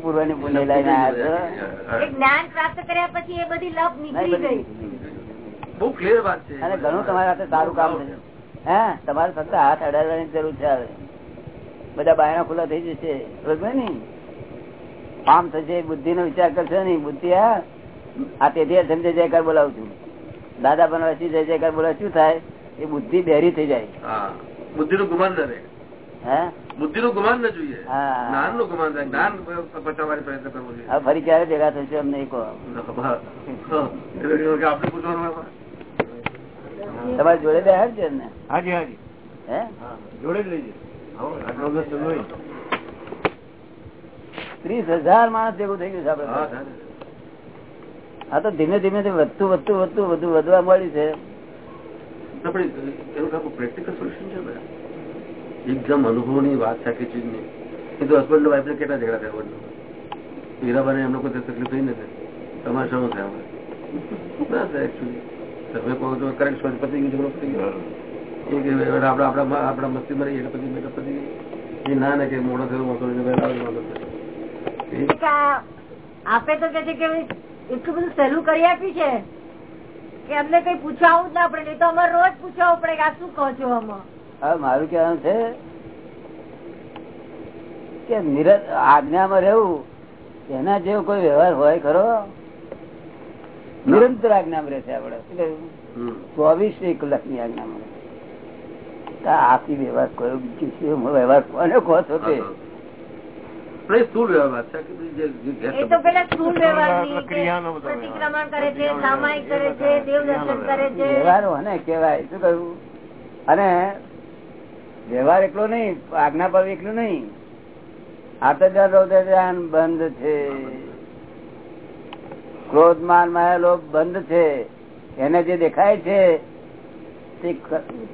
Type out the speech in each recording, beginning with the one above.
પૂર્વની પુણ્ય લઈને આવ્યા જ્ઞાન પ્રાપ્ત કર્યા પછી એ બધી લપ નીકળી ગઈ. બહુ ક્લિયર વાત છે. અને ઘણું તમારા હાથે સારું કામ થશે હે? તમારે ફક્ત હાથ અડાડવાની જરૂર છે હવે. બધા બાયણા ખુલ્લા થઈ જશે. બરોબર ને? આમ થશે બુદ્ધિ નો વિચાર કરશે ને બુદ્ધિ આ આ તેથી સમજે જયકાર બોલાવું છું. દાદા બનવાથી જય જયકાર બોલાવ શું થાય? એ બુદ્ધિ બેરી થઈ જાય. બુદ્ધિ નું ગુમાન ન રહે હે? બુદ્ધિ નું ગુમાન ના જોઈએ. જ્ઞાનનું ગુમાન જ્ઞાન બચાવવાની પ્રયત્ન કરવો જોઈએ. ફરી ક્યારે ભેગા થશે અમને આપણે પૂછવાનું. તમારી જોડે બે છે ને હાજી હાજી. હે? જોડે જ લઈ. ત્રીસ હજાર માણસ ભેગું થઈ ગયું છે આપડે હા આ તો ધીમે ધીમે ધીમે વધતું વધતું વધતું વધુ વધવા મળ્યું છે. આપણે એનું કાંઈ પ્રેક્ટિકલ સોલ્યુશન છે એકદમ અનુભવની વાત છે ચીજની એ તો હસબન્ડ વાઈફ ને કેટલા ઝઘડા થયા વડનું હીરાબાને એમને કોઈ તકલીફ થઈ નથી તમારે શું થાય? ના થાય એકચ્યુઅલી તમે કહો તો કરેક્ટ સ્વચ્છ પતી ગયું, ઝઘડો પતી ગયો. એ કે હવે આપડા આપડા આપડા મસ્તી મરી એટલે પછી મેકઅપ પતી એ ના ને કે મોડો થયો, મોટો આપે તો કે છે કે એટલું બધું સહેલું કરી આપ્યું છે કે અમને કઈ પૂછાવું જ ના પડે, નહીં તો અમારે રોજ પૂછાવું પડે કે આ શું કહો છો આમાં? હવે મારું કહેવાનું છે કે નિરત આજ્ઞામાં રહેવું એના જેવો કોઈ વ્યવહાર હોય ખરો? નિરંતર આજ્ઞામાં રહેશે આપડે શું કહ્યું? હમ. ચોવીસ કલાકની આજ્ઞામાં તો આથી વ્યવહાર કયો બીજું વ્યવહાર કોને કહો છો તે અને વ્યવહાર એકલો નહીં આજ્ઞા પર એકલું નહીં. રૌદ્ર બંધ છે. ક્રોધ માન માયા લોભ બંધ છે. એને જે દેખાય છે તે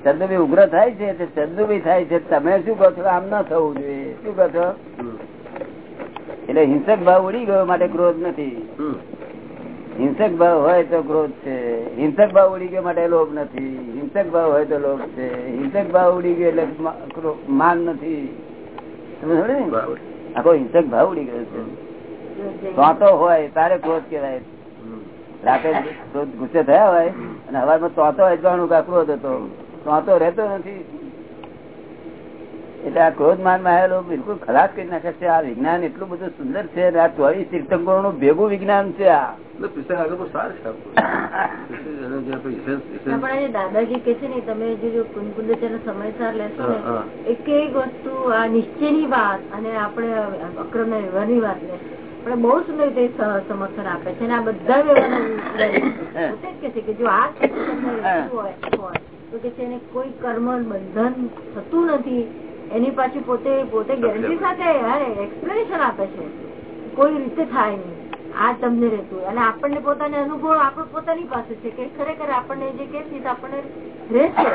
ચંદુભી ઉગ્ર થાય છે તે ચંદુભી થાય છે. તમે શું કહો છો? આમ ના થવું જોઈએ. શું કહો છો? એટલે હિંસક ભાવ ઉડી ગયો માટે ક્રોધ નથી. હિંસક ભાવ હોય તો ક્રોધ છે. હિંસક ભાવ ઉડી ગયો માટે લોભ નથી. હિંસક ભાવ હોય તો લોભ છે. હિંસક ભાવ ઉડી ગયો એટલે માન નથી. તમે સમજ્યું ને? આખો હિંસક ભાવ ઉડી ગયો છે. તોતો હોય તારે ક્રોધ કહેવાય. રાતે ક્રોધ ગુસ્સે થયા હોય અને હવારમાં તોતો હોય જાણું કે ક્રોધ હતો. તોતો રહેતો નથી. એટલે આ ક્રોધ માનમાં બિલકુલ ખલાસ કરી નાખે છે. આ વિજ્ઞાન એટલું બધું સુંદર છે આ ચોવીસ તીર્થંકરો નું ભેગું વિજ્ઞાન છે આ. દાદાજી કે છે ને તમે જે જો કુંકુંદ સમયસર લેશો ને. એક એક વસ્તુ આ નિશ્ચયની વાત અને આપણે અક્રમ વ્યવહારની વાત લે પણ બહુ સુંદર રીતે સમર્થન આપે છે અને આ બધા વ્યવહાર કે છે કે જો આ હોય હોય તો કે છે એને કોઈ કર્મ બંધન થતું નથી. એની પાછી પોતે પોતે ગેરંટી સાથે એક્સપ્લેનેશન આપે છે. કોઈ રીતે થાય નહીં. આ તમને રહેતું. અને આપણને પોતાને અનુભવ આપણો પોતાની પાસે છે કે ખરેખર આપણને જે કે આપણને રહેશે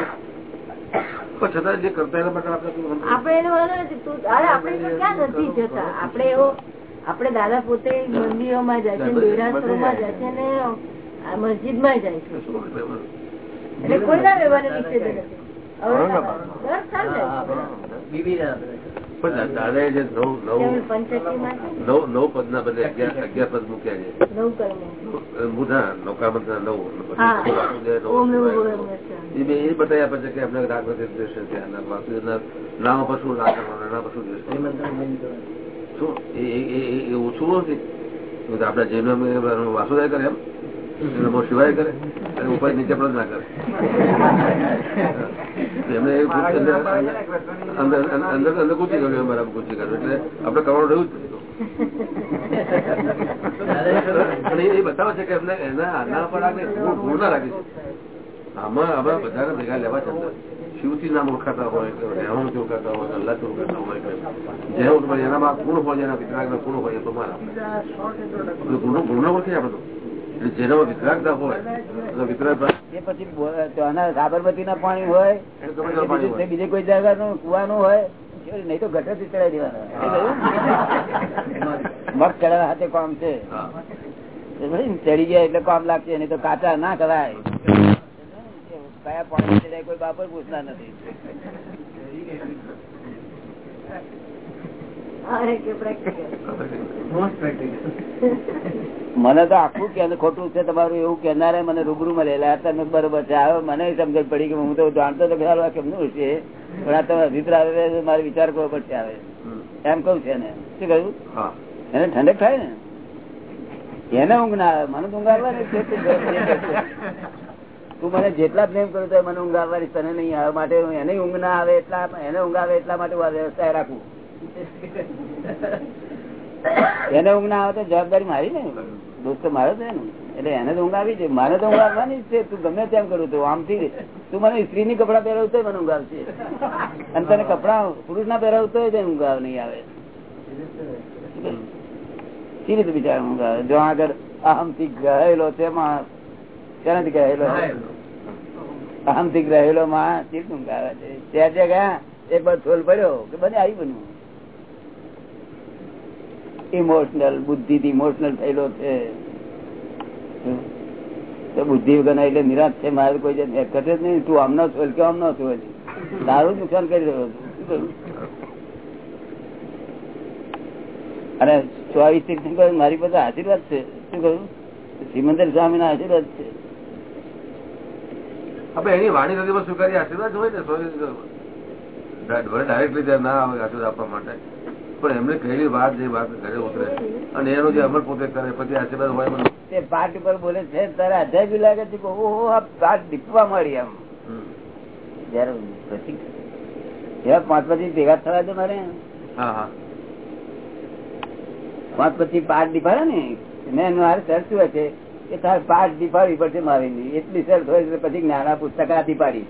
છતાં જે કરતા એના માટે આપણે આપણે એને વાંધો નથી. તું અરે આપણે ક્યાં નથી જતા? આપણે એવો આપણે દાદા પોતે મંદિરોમાં જાય છે દેરાસરોમાં જાય છે અને મસ્જિદ મસ્જિદમાં જાય છે? એટલે કોઈના વ્યવહારને નિષેધ નથી. પણ દા- જે નવ નવ ને, નવ પદ ના બદલે અગિયાર પદ મૂક્યા છે. બુધા. મુધા નૌકામંત્ર નવ. પછી. એ બે એ બતાવી આપે છે કે એમને રાગ દ્વેષ છે. નામ પશુ રાગ નાના પશુ દ્રશ્ય શું એ ઓછું નથી આપડા જૈનો વાસુદાય કરે એમ નમો શિવાય કરે. અને ઉપર નીચે પણ ના કરે. એમને એ પૂછ- અંદર અંદર અંદર કર્યું બરાબર કૂચી ગયું એટલે આપડે કરવાનું રહ્યું જ એ બતાવે છે કે એમને એના આના પર આગે ગુણ ના લાગે છે. આમાં આમાં બધાને ભેગા લેવા છે અંદર. શિવથી નામ ઓળખાતા હોય કે રહેવાનું ઓળખાતા હોય અલ્લાહ ઓળખાતા હોય કે જે એનામાં ગુણ હોય એના વિતરાગના ગુણ હોય એ તો મારા. ગુણ ગુણ ઓળખીએ આપણે સાબરમતી ના પાણી હોય બીજું કોઈ જગાનું કુવાનું હોય નહીં તો ગટરથી ચડાવી દેવાના. મગ ચડાવવા હાથે કામ છે. ને ચડી ગયા એટલે કામ લાગશે નહીં તો કાચા ના કરાય. કયા પાણી ચડાય કોઈ બાપર પૂછતા નથી. કે practical. મને તો આખું કે ખોટું છે તમારું એવું કેનારે મને રૂબરૂ મળેલા તમે બરોબર છે. હવે મને સમજણ પડી કે હું તો જાણતો તો ખ્યાલ કેમનું છે. પણ આ તમે અભિપ્રાય મારે વિચાર કરવો પડશે આવે. એમ કઉ છે ને શું કહ્યું? એને ઠંડક થાય ને? એને ઊંઘ ના આવે. મને ઊંઘ આવવાની છે. તું મને જેટલા પ્રેમ કરું તો મને ઊંઘ આવવાની તને નહીં આવે. માટે એને ઊંઘ ના આવે એટલા એને ઊંઘ આવે એટલા માટે હું આ વ્યવસ્થા રાખું. એને ઊંઘ ના આવે તો જવાબદારી મારી ને. દોસ્તો મારો છે ને. એટલે એને તો ઊંઘ આવી છે. મારે તો ઊંઘ આવવાની છે. તું ગમે તેમ કરું તો. આમથી તું મને સ્ત્રી ની કપડા પહેરાવું તો મને ઊંઘ આવશે. અને તને કપડા પુરુષ ના પહેરાવું તો ઊંઘ આવ, નહીં આવે. સી રીતે બિચારા ઊંઘ આવે? જો આગળ આમથી ગયેલો છે માણસ. શેનાથી ગયેલો આમથી ગયેલો માણસ. ઊંઘ આવે? છે ત્યાં ત્યાં ગયા, એક બાર થોલ પડ્યો કે બને, આવી બન્યું. ઇમોશનલ બુદ્ધિ થી ઇમોશનલ થયેલો છે. તો બુદ્ધિ વગર એટલે નિરાશ છે, મારે કોઈ જાત હરકત જ નહીં. તું આમનો છો કે આમનો છો તારું નુકસાન કરી રહ્યો છું? અને ચોવીસ તીર્થંકર મારી પાસે આશીર્વાદ છે. શું કહ્યું સિમંદર સ્વામી ના આશીર્વાદ છે. આપણે એની વાણી નદીમાં સ્વીકારી આશીર્વાદ હોય ને ડાયરેક્ટલી ના આવે આશીર્વાદ આપવા માટે. પણ એમને કહેલી વાત જે વાત ઘરે ઉતરે. અને એનો જે અમલ પોતે કરે પછી આશીર્વાદ હોય મને તે પાઠ ઉપર બોલે છે તારે અધ્યાય બી લાગે છે કે ઓહો આ પાઠ દીપવા મળી એમ. જયારે પ્રતિક એવા પાંચ પછી ભેગા થવા દે મારે. પાંચ પછી પાઠ દીપાડે ને મેં મારે શરત હોય છે કે તારે પાઠ દીપાડવી પડશે મારી એટલી શરત હોય પછી નાના પુસ્તક આ દીપાડી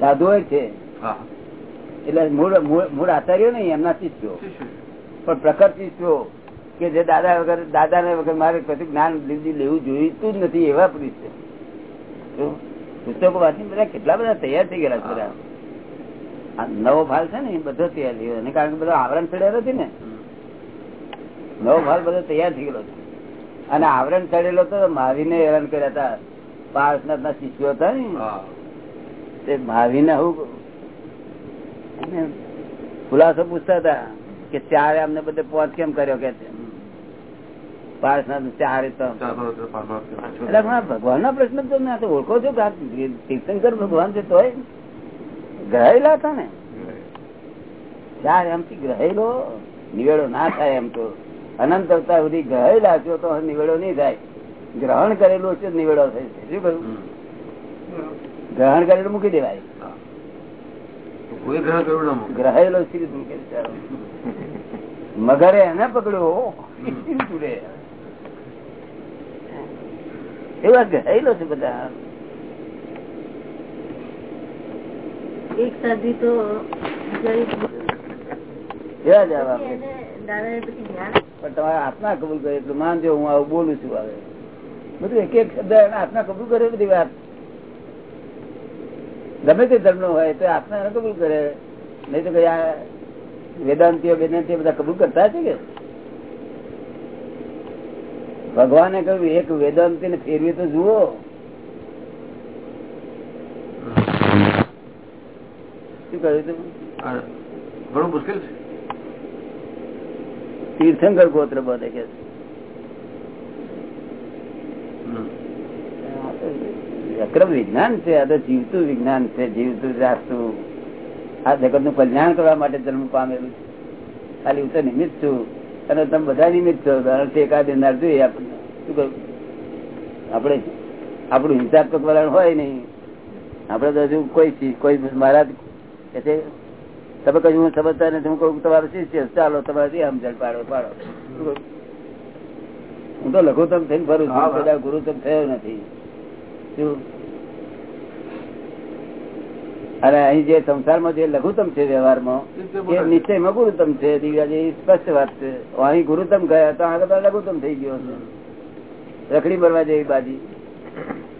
સાધુ હોય છે. હા. એટલે મૂળ મૂળ આચાર્યો નહીં એમના શિષ્યો પણ પ્રખર શિષ્યો કે જે દાદા વગર દાદા ને વગર મારે કશું જ્ઞાન લેવું જોઈતું જ નથી એવા પુરુષ છે. પુસ્તકો વાંચી બધા કેટલા બધા તૈયાર થઈ ગયેલા બધા. આ નવો ભાલ છે ને એ બધો તૈયાર થઈ ગયો કારણ કે બધો આવરણ ચડેલો હતી ને. નવો ભાલ બધો તૈયાર થઈ ગયેલો છે. અને આવરણ ચડેલો તો મહાવીને હેરાન કર્યા હતા. પાર્શનાથ ના શિષ્યો હતા ને. તે મહાવીને હું ખુલાસો પૂછતા હતા કે ચારે અમને બધે પહોંચ કેમ કર્યો કે ભગવાન ના પ્રશ્ન તો ઓળખો છો તીર્થંકર ભગવાન છે તોય ગ્રહેલા હતા ને? ચાર એમથી ગ્રહેલો નિવેડો ના થાય એમ તો. અનંત અવતાર સુધી ગ્રહેલા છો તો નિવેડો નહીં થાય. ગ્રહણ કરેલું છે નિવેડો થાય છે. શું કહ્યું? ગ્રહણ કરેલું મૂકી દેવાય હા. તો કોઈ ગ્રહણ કર્યું ના મૂકે. ગ્રહેલો શ્રી મગરે એને પકડ્યો. એવા ગ્રહેલો છે બધા. એક સાધુ તો એવા પણ તમારે આત્મા કબૂલ કરે એટલું માનજો હું આવું બોલું છું હવે. બધું એક એક શબ્દ આત્મા કબૂલ કરે બધી વાત. ગમે તે ધર્મ હોય તો આત્મા કબૂલ કરે. નહીં તો કઈ આ વેદાંતિઓ વેદાંતિઓ બધા કબૂલ કરતા છે કે? ભગવાને કહ્યું એક વેદાંતિ ને ફેરવી તો જુઓ. શું કહ્યું તું ઘણું મુશ્કેલ છે. તીર્થંકર ગોત્ર બધે કે છે. અક્રમ વિજ્ઞાન છે આ તો જીવતું વિજ્ઞાન છે જીવતું જાતું આ જગતનું કલ્યાણ કરવા માટે જન્મ પામેલું છે. ખાલી હું તો નિમિત્ત છું. અને તમે બધા નિમિત્ત છો. એકાદ દેનાર જોઈએ આપણને. શું કહ્યું આપણે આપણું હિંસાત્મક વલણ હોય નહીં. આપડે તો હજુ કોઈ ચીજ કોઈ મહારાજ કે છે તમે કહ્યું હું સમજતા નથી હું કહું તમારું છે. ચાલો આમ સમજણ પાડો પાડો. હું તો લઘુત્તમ થઈને ભરું છું. બધા ગુરુત્તમ થયો નથી. શું? અને અહીં જે સંસારમાં જે લઘુત્તમ છે વ્યવહારમાં એ નિશ્ચયમાં ગુરુત્તમ. છે દિવ્યાજી સ્પષ્ટ વાત છે. અહીં ગુરુત્તમ ગયા તો આગળ લઘુત્તમ થઈ ગયો છે રખડી મરવા જેવી બાજી.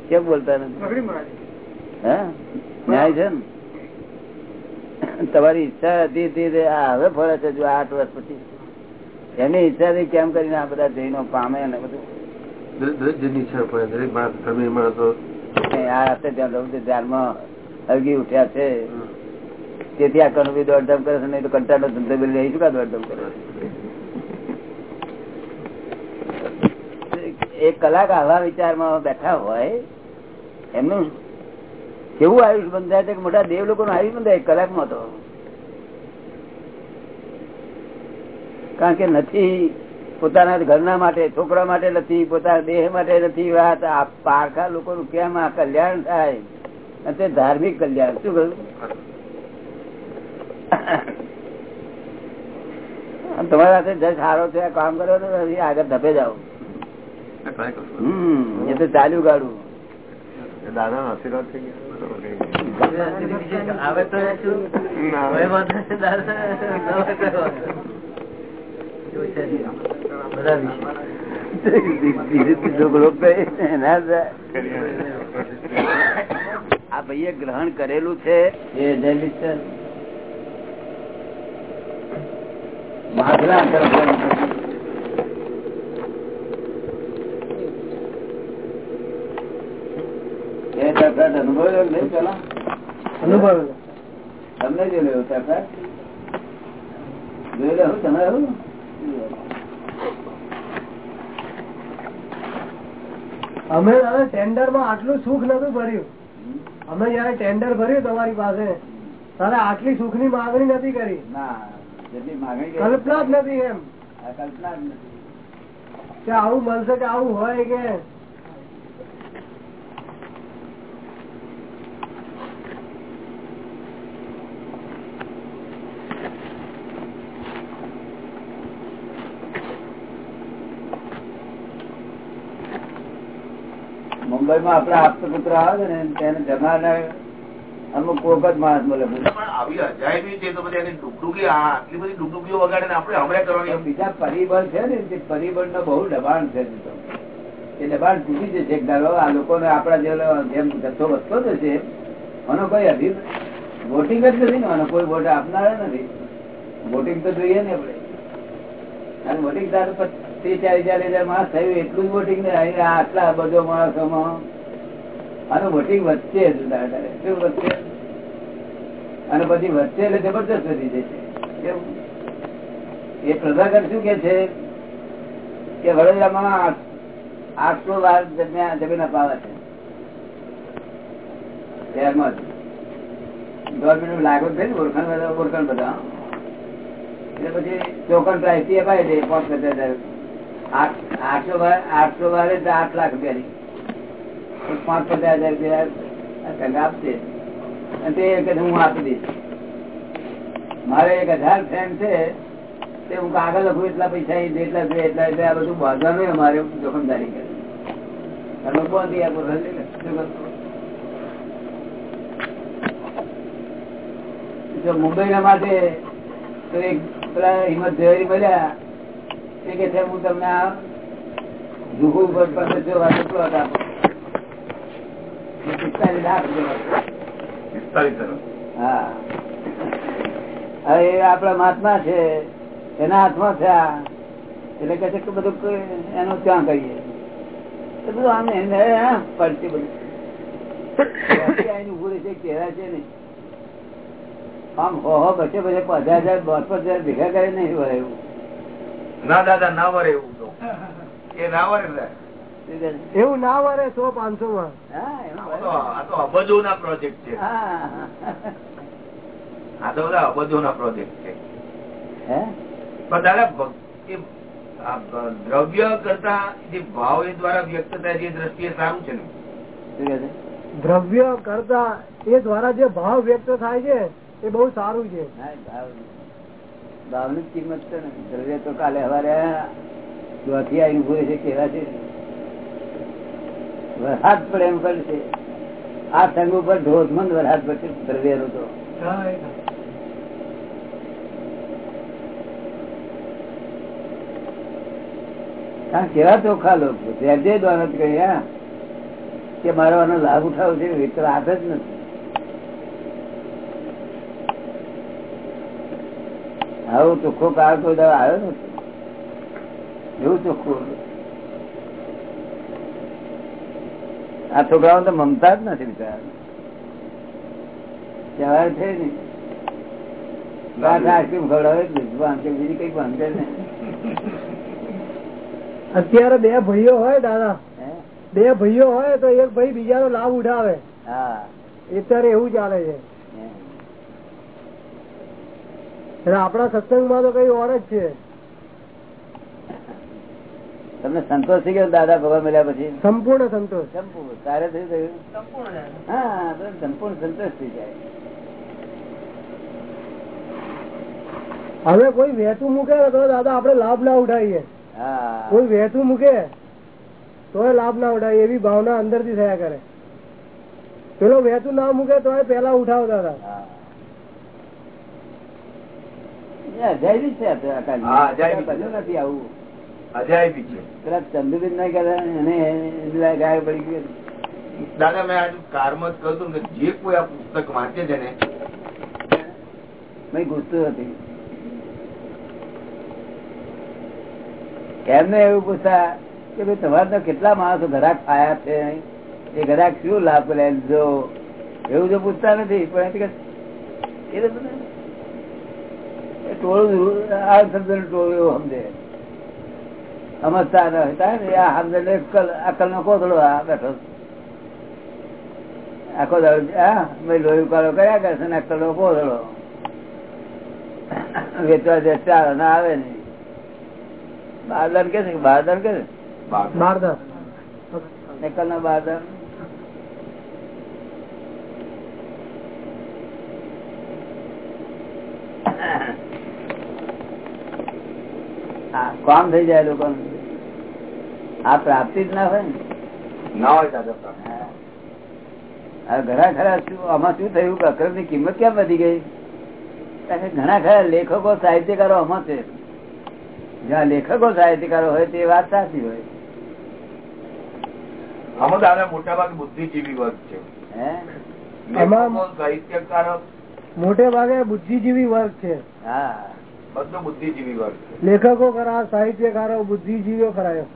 કેમ બોલતા નથી? હા? ન્યાય છે ને? તમારી ઈચ્છા હતી તે હવે ફરે છે જો આઠ વર્ષ પછી. એની ઈચ્છા થી કેમ કરીને આ બધા જૈનો પામે ને બધું. દરેક દરેક જણની ઈચ્છા પડે દરેક માણસ ધર્મી માણસ આ હશે ત્યાં રહું ધ્યાનમાં હલગી ઉઠ્યા છે. તેથી આ કનુભી દોડધામ કરે છે નહીં તો કંટાળો ધંધો બી લઈ શું દોડધામ કરે એક કલાક આવા વિચારમાં બેઠા હોય એમનું કેવું આયુષ બંધાય છે કે મોટા દેવ લોકો નું આયુષ બંધાય એક કલાકમાં તો? કારણ કે નથી પોતાના ઘરના માટે છોકરા માટે નથી પોતાના દેહ માટે નથી વાત. આ પારખા લોકોનું કેમ આ કલ્યાણ થાય? અને તે ધાર્મિક કલ્યાણ. શું કહ્યું? તમારા સાથે જજ સારો છે કામ કરો તો આગળ ધપે જાઓ. હમ એ તો ચાલ્યું ગાડું દાદા આશીર્વાદ થઈ ગયા. આવે તો શું? હવે દાદા. બધા વિશે. આ ભાઈએ ગ્રહણ કરેલું છે. એ જયેલી છે. માધરા તરફ અનુભવ તમને જોયેલો હું તમે હું અમે હવે ટેન્ડરમાં આટલું સુખ નતું ભર્યું. અમે જયારે ટેન્ડર ભર્યું તમારી પાસે ત્યારે આટલી સુખની માંગણી નથી કરી. કલ્પના જ નથી એમ. કલ્પના જ નથી. કે આવું મળશે કે આવું હોય કે મુંબઈ માં આપડા આપતો આવે છે ને તેને જમાના અમુક વખત માણસ મળે પણ આવી અજાયબી છે તો એની ડુગડુગી આટલી બધી ડુગડુગીઓ વગાડે ને આપણે હમણાં કરવાની બીજા પરિબળ છે ને તે પરિબળ નો બહુ દબાણ છે એ દબાણ તૂટી જશે. દાડો આ લોકોને આપડા જેમ જથ્થો વધતો જશે મને કોઈ અભિ વોટિંગ જ નથી ને મને કોઈ વોટ આપનારા નથી. વોટિંગ તો જોઈએ ને આપણે. અને વોટિંગ તારે ત્રીસ, ચાલીસ ચાલીસ હજાર માણસ થયું, એટલું જ વોટિંગ આટલા બધો માણસોમાં આનું વોટિંગ વધશે શું વધશે. અને પછી વધશે એટલે જબરદસ્ત વધી જશે. એ પ્રભાકર શું કે છે? કે વડોદરામાં આઠ- આઠસો વાર જમીન અપાવે છે. શહેરમાં ગવર્મેન્ટ લાગુ છે ને, ઓળખાણ બધા ઓળખાણ બધા. એટલે પછી ચોકન પ્રાઇસથી અપાય છે, પાંચ હજાર. આઠસો આઠસો વારે આઠ લાખ રૂપિયાની. પાંચ પચાસ હજાર રૂપિયા આપશે. અને તે એક હું આપી દઈશ. મારે એક હજાર ફ્રેન્ડ છે, તે હું કાગળ લખું, એટલા પૈસા એટલા છે એટલા એટલે આ બધું બાંધવાનું અમારે જોખમદારી કરે. અને બાંધી આપો જો મુંબઈ ના માટે પેલા હિંમત જયારી મળ્યા તે કે છે હું તમને આ ઉપર પાસે જોવા વાત હતા આપો પિસ્તાલીસ લાખ રૂપિયા હા. હવે આપડા મહાત્મા છે એના હાથમાં છે આ. એટલે કે છે કે બધું એનું ત્યાં કરીએ. બધું આમ એને પડતી પડશે બધું. બાકી છે કેરા છે ને આમ હો હો બસે પછી પચાસ હજાર દસ પચાસ હજાર ભેગા કરે નહીં એવું. ના દાદા ના વરે એવું તો. એ ના વરે? એવું ના વરે સો પાંચસો માં અબજો ના પ્રોજેક્ટ છે. આ તો બધા અબજો ના પ્રોજેક્ટ છે. પણ દાદા એ દ્રવ્ય કરતા જે ભાવ એ દ્વારા વ્યક્ત થાય છે એ દ્રષ્ટિએ સારું છે ને? દ્રવ્ય કરતા એ દ્વારા જે ભાવ વ્યક્ત થાય છે એ બહુ સારું છે. ભાવ. ભાવની કિંમત છે ને. દ્રવ્ય તો કાલે હવારે દોથી આવીને ભૂલે છે કેવા છે. વરસાદ પડે એમ કરશે આ સંઘ ઉપર ધોધમંદ વરસાદ પડશે દ્રવ્ય નો તો. કેવા ચોખ્ખા લોકો જે દ્વારા દ્વારત કહ્યા કે મારો આનો લાભ ઉઠાવો છે હાથ જ નથી. આવો ચોખ્ખો કાળ કોઈ દવા આવ્યો નથી. એવું ચોખ્ખું. આ છોકરાઓ તો મમતા જ નથી બિચારા. કહેવાય છે ને. આઈસ્ક્રીમ ખવડાવે બીજી કઈ વાંધો નહીં. અત્યારે બે ભાઈઓ હોય દાદા. બે ભાઈઓ હોય તો એક ભાઈ બીજાનો લાભ ઉઠાવે. હા. અત્યારે એવું ચાલે છે. એટલે આપણા સત્સંગમાં તો કઈ ઓર જ છે. તમને સંતોષ થઈ ગયો દાદા ભગવાન મળ્યા પછી? સંપૂર્ણ સંતોષ. સંપૂર્ણ. તારે થયું થયું? હા સંપૂર્ણ સંતોષ થઈ જાય. હવે કોઈ વહેતું મૂકે તો દાદા આપડે લાભ ના ઉઠાવીએ કોઈ વહેતું મૂકે તોય લાભ ના ઉઠાવીએ એવી ભાવના અંદરથી થયા કરે. પેલો વહેતું ના મૂકે તો પેલા ઉઠાવો દાદા. અજાયબી છે આ તો આ કાલની. હા, અજાયબી છે. બધું નથી આવું. અજાયબી છે. પેલા ચંદુબેન ના કહેતા એને એને ગાય પડી ગયું દાદા મેં આજે કારમાં જ કહ્યું હતું કે જે કોઈ આ પુસ્તક વાંચે છે ને મેં ગુસ્તું હતી. એમને એવું પૂછતા કે ભાઈ તમારે તો કેટલા માણસો ઘરાક આયા છે એ ઘરાક શું લાભ લે? જો. એવું તો પૂછતા નથી પણ એ તો બધું ટોળું આ શબ્દ ટોળું એવું સમજે. સમજતા ન હતા ને આ સમજે અક્કલ અક્કલ નો કોથળો આ બેઠો. આખો દાડો હા મેં લોહી ઉકાળો કર્યા કરશે ને અક્કલ નો કોથળો. વેચવા જે ચાર ના આવે ને. બારદાન કે છે બારદાન કે છે? બાર. બારદાસ એકલ ના બારદાન. હા, કામ થઈ જાય લોકો. આ પ્રાપ્તિ જ ના હોય ને. ના હોય ઘણા ખરા શું આમાં શું થયું? કે અક્રમની કિંમત કેમ વધી ગઈ? ઘણા ખરા લેખકો સાહિત્યકારો આમાં છે. જ્યાં લેખકો સાહિત્યકારો હોય તે વાત સાચી હોય. આમાં દાદા મોટા ભાગે બુદ્ધિજીવી વર્ગ છે. હે? સાહિત્યકારો. મોટે ભાગે બુદ્ધિજીવી વર્ગ છે. હા. બધો બુદ્ધિજીવી વર્ગ લેખકો ખરા સાહિત્યકારો બુદ્ધિજીવીઓ ખરાયો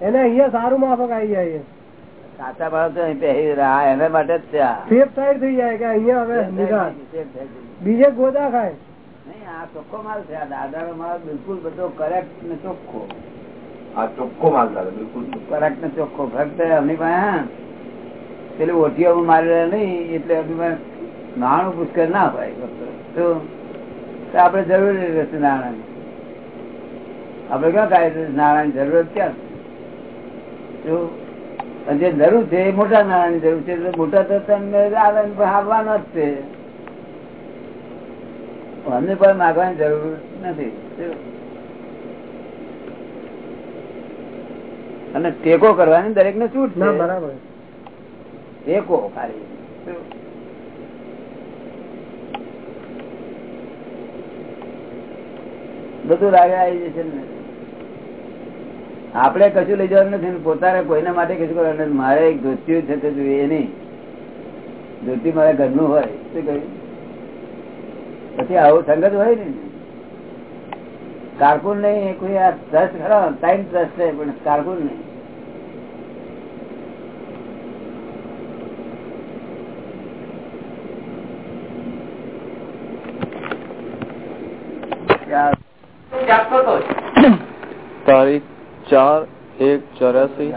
એને અહીંયા સારું માફક આવી જાય છે. સાચા ભાવ તો રહ્યા એના માટે જ છે આ. સેફ સાઈડ થઈ જાય કે અહીંયા હવે બીજે ગોદા ખાય. નહીં આ ચોખ્ખો માલ છે આ દાદાનો માલ બિલકુલ બધો કરેક્ટ ને ચોખ્ખો. આ ચોખ્ખો માલ દાદા બિલકુલ. કરેક્ટ ને ચોખ્ખો. ફક્ત અમની પાસે પેલી ઓટીઓ મારેલા નહીં, એટલે અભિમાન નાણું પુષ્કર ના હોય તો આપણે જરૂરી રહેશે નાણાંની આપણે ક્યાં કાંઈ નાણાંની જરૂરત ક્યાં જો જે જરૂર છે એ મોટા નાણાંની જરૂર છે. એટલે મોટા તો તમને આનંદ આવવાનો જ છે. અમને પણ માગવાની જરૂર નથી. અને ટેકો કરવાની દરેક ને છૂટ બરાબર. ટેકો ખાલી? બધું રાગે આવી જશે ને. આપડે કશું લઈ જવાનું નથી પોતાને કોઈના માટે કશું કરવાનું મારે એક ધોતિયું છે તે જોઈએ નહીં. ધોતી મારા ઘરનું હોય, શું કહ્યું? પછી આવું સંગત હોય ને. કારકુન નહીં કોઈ આ ટ્રસ્ટ ખરો ટાઈમ ટ્રસ્ટ છે, પણ કારકુન નહીં. ચાર એક ચોરાસી